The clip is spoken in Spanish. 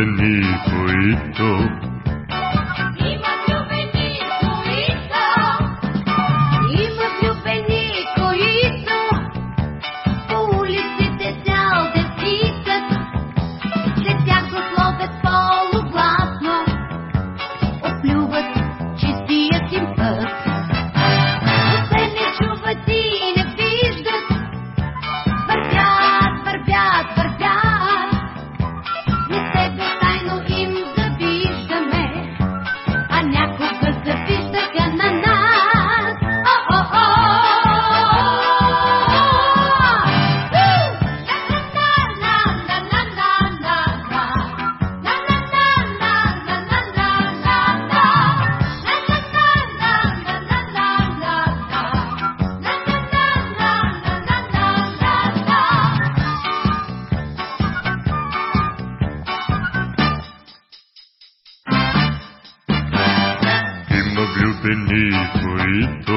it? infinito